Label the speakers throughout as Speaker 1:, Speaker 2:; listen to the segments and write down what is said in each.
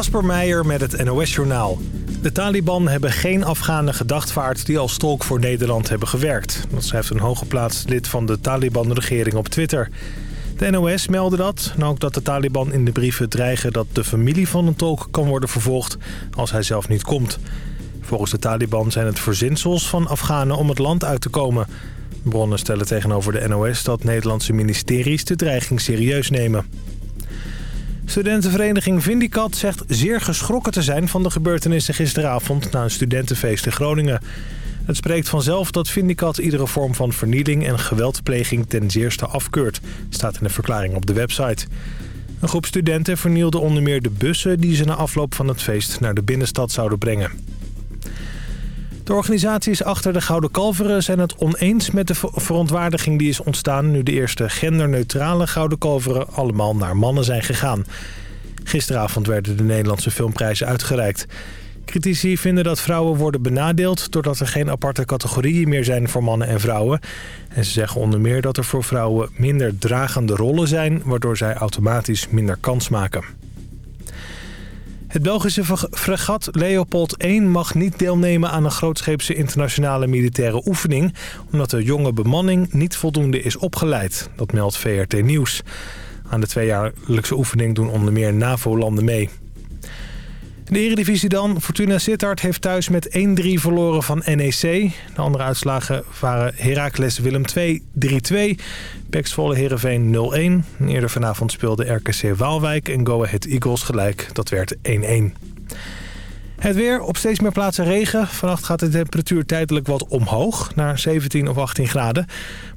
Speaker 1: Kasper Meijer met het NOS-journaal. De Taliban hebben geen Afghanen gedachtvaard die als tolk voor Nederland hebben gewerkt. Dat schrijft een hooggeplaatst lid van de Taliban-regering op Twitter. De NOS meldde dat en ook dat de Taliban in de brieven dreigen dat de familie van een tolk kan worden vervolgd als hij zelf niet komt. Volgens de Taliban zijn het verzinsels van Afghanen om het land uit te komen. Bronnen stellen tegenover de NOS dat Nederlandse ministeries de dreiging serieus nemen. Studentenvereniging Vindicat zegt zeer geschrokken te zijn van de gebeurtenissen gisteravond na een studentenfeest in Groningen. Het spreekt vanzelf dat Vindicat iedere vorm van vernieling en geweldpleging ten zeerste afkeurt, staat in de verklaring op de website. Een groep studenten vernielde onder meer de bussen die ze na afloop van het feest naar de binnenstad zouden brengen. De organisaties achter de Gouden Kalveren zijn het oneens met de verontwaardiging die is ontstaan... nu de eerste genderneutrale Gouden Kalveren allemaal naar mannen zijn gegaan. Gisteravond werden de Nederlandse filmprijzen uitgereikt. Critici vinden dat vrouwen worden benadeeld... doordat er geen aparte categorieën meer zijn voor mannen en vrouwen. En ze zeggen onder meer dat er voor vrouwen minder dragende rollen zijn... waardoor zij automatisch minder kans maken. Het Belgische fregat Leopold 1 mag niet deelnemen aan een grootscheepse internationale militaire oefening... omdat de jonge bemanning niet voldoende is opgeleid. Dat meldt VRT Nieuws. Aan de tweejaarlijkse oefening doen onder meer NAVO-landen mee. De Eredivisie dan. Fortuna Sittard heeft thuis met 1-3 verloren van NEC. De andere uitslagen waren Heracles Willem 2 3-2. Peks Volle Heerenveen 0-1. Eerder vanavond speelde RKC Waalwijk en Go Ahead Eagles gelijk. Dat werd 1-1. Het weer, op steeds meer plaatsen regen. Vannacht gaat de temperatuur tijdelijk wat omhoog, naar 17 of 18 graden.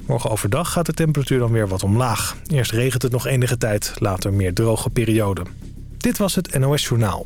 Speaker 1: Morgen overdag gaat de temperatuur dan weer wat omlaag. Eerst regent het nog enige tijd, later meer droge perioden. Dit was het NOS Journaal.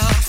Speaker 2: myself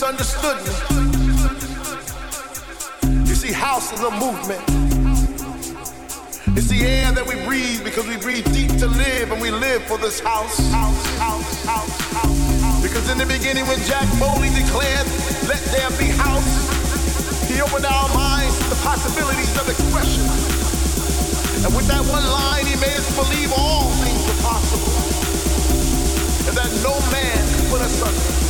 Speaker 2: misunderstood me. You see, house is a movement. It's the air that we breathe because we breathe deep to live and we live for this house. house, house, house because in the beginning, when Jack Foley declared, Let there be house, he opened our minds to the possibilities of expression. And with that one line, he made us believe all things are possible and that no man could put us under.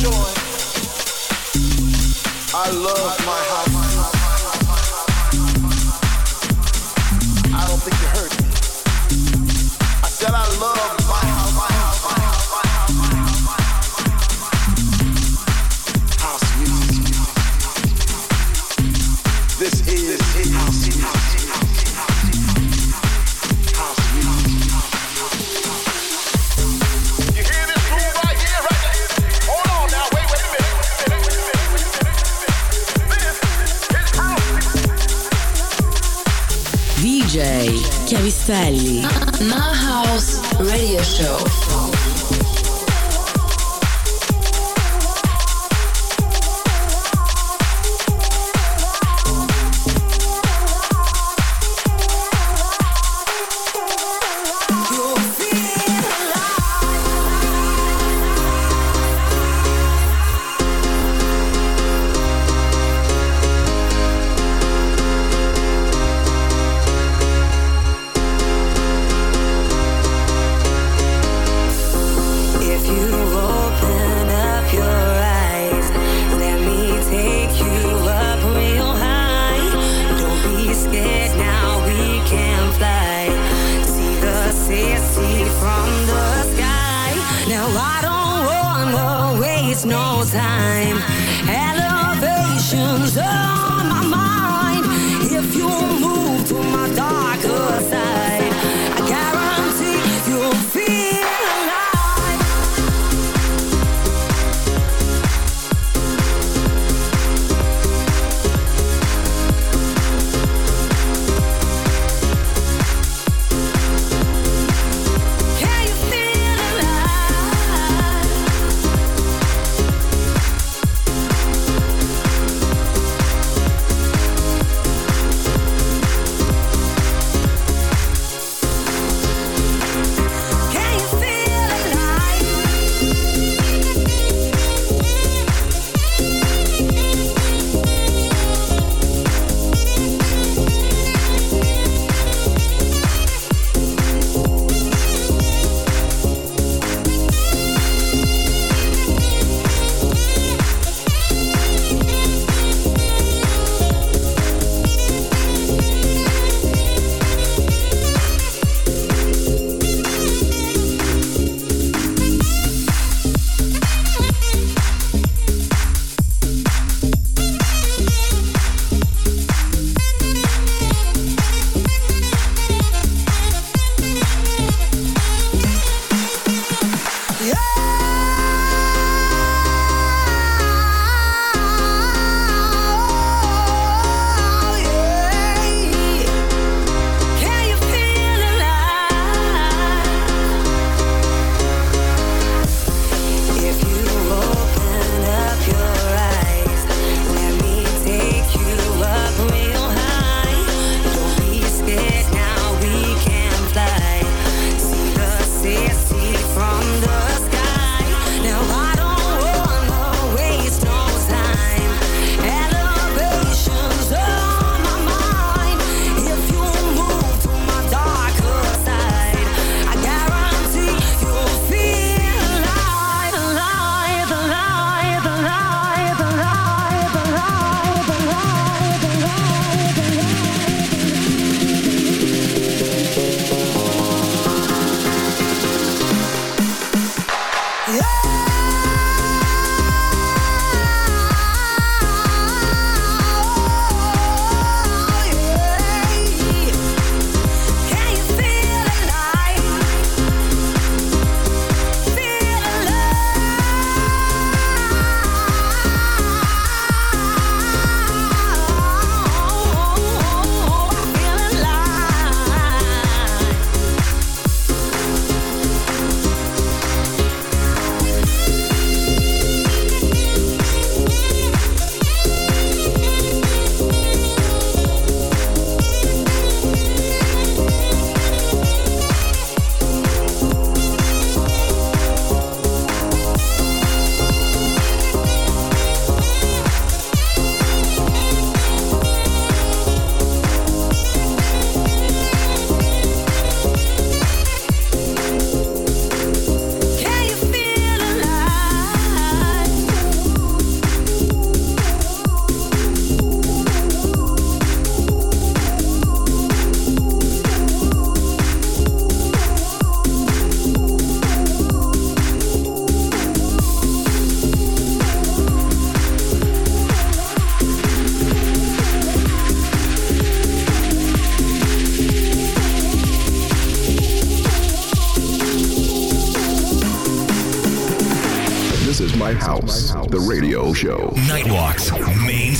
Speaker 2: joy. I love my house.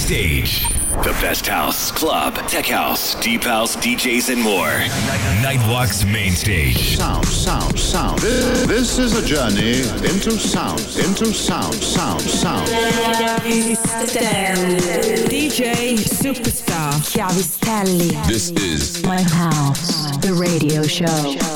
Speaker 3: Stage. The best house, club, tech house, deep house, DJs, and more. Nightwalk's main stage.
Speaker 4: Sound, sound, sound. This is a journey into sound, into sound, sound, sound.
Speaker 5: DJ Superstar.
Speaker 6: Chiavistelli.
Speaker 3: This is
Speaker 5: My house. The radio show.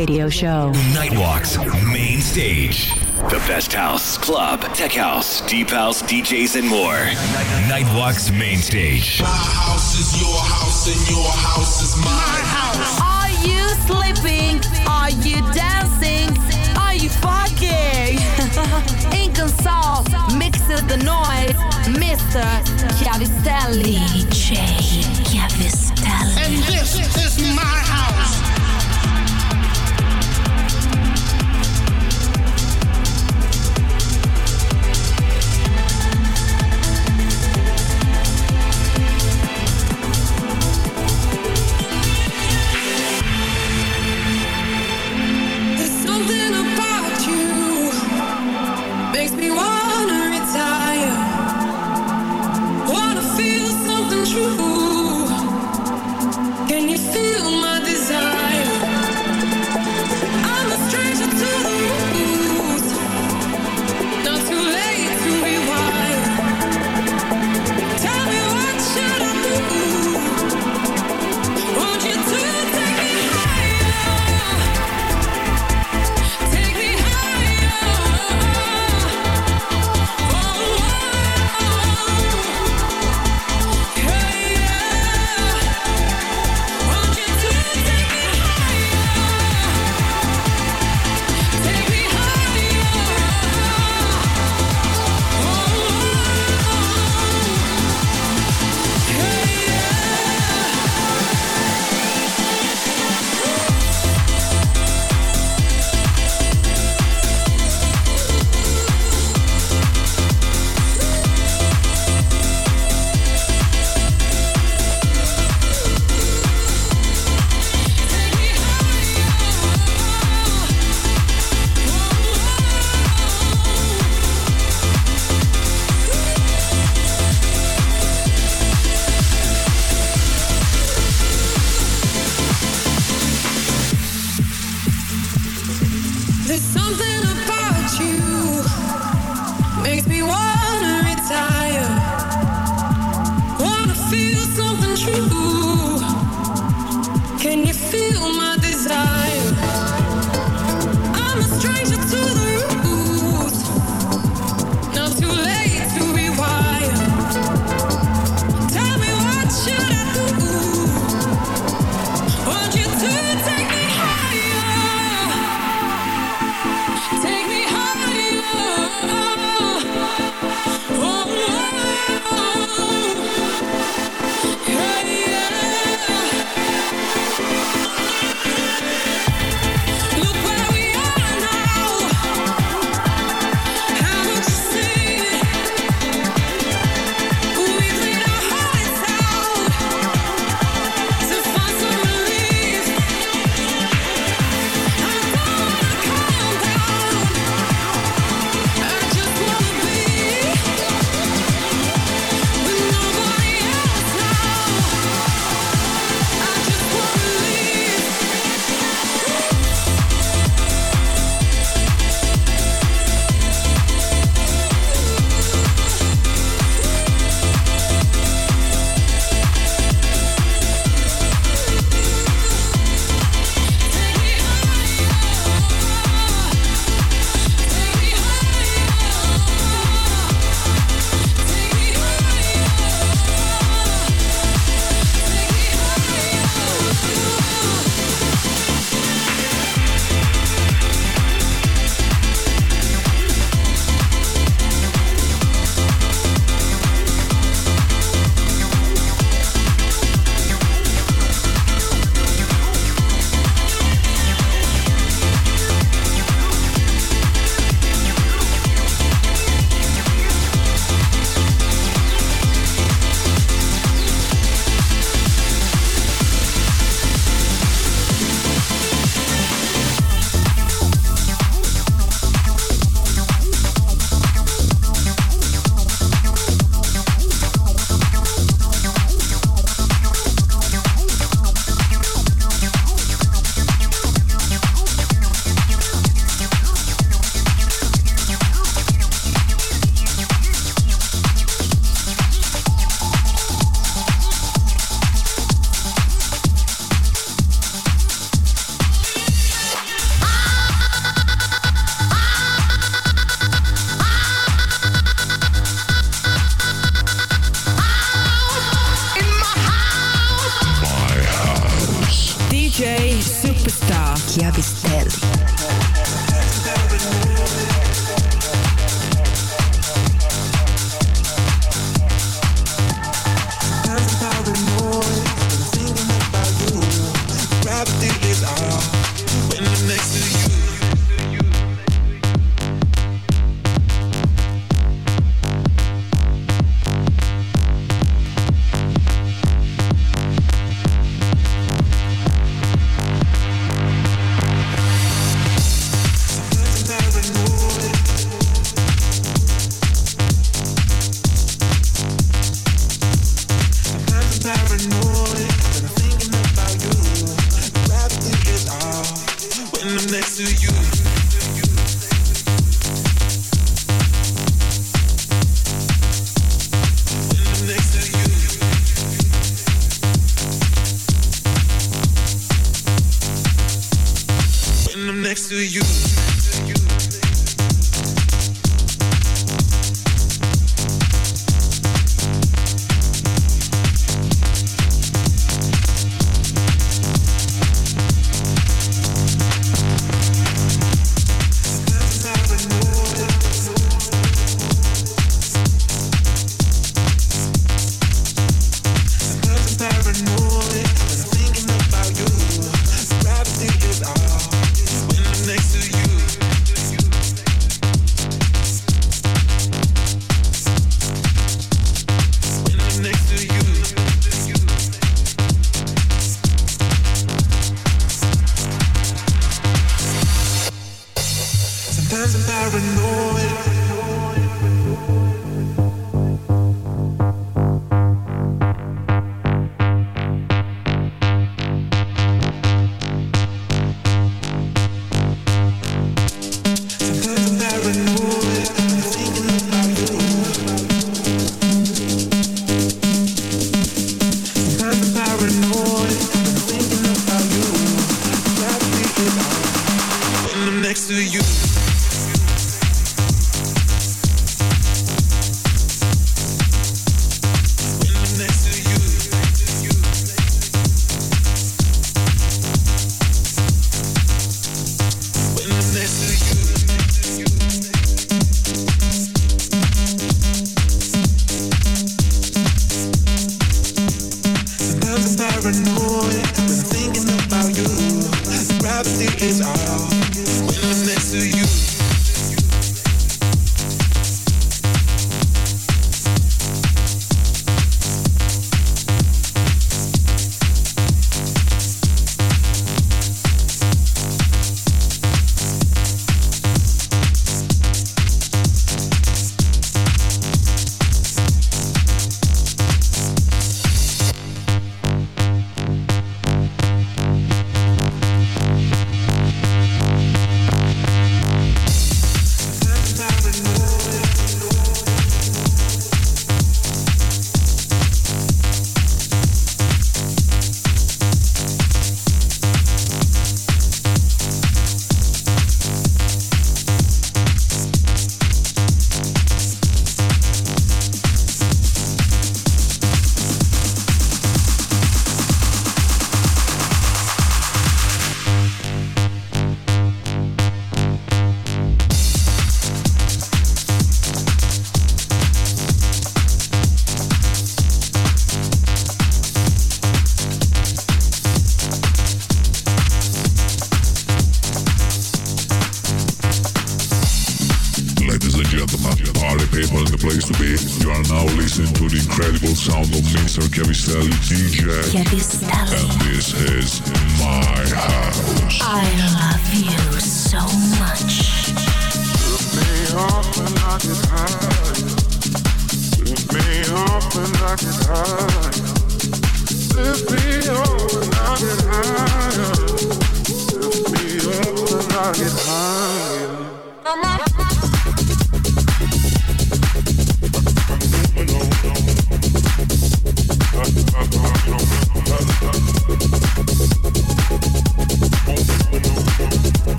Speaker 5: radio show.
Speaker 3: Nightwalk's main stage. The best house, club, tech house, deep house, DJs, and more. Nightwalk's main stage.
Speaker 7: My house is your house and your house is my house.
Speaker 8: Are you sleeping? Are you dancing? Are you fucking? Inconsol mixes the noise. Mr. Chiavistelli. DJ Chiavistelli.
Speaker 6: And this is my house.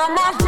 Speaker 9: I'm not.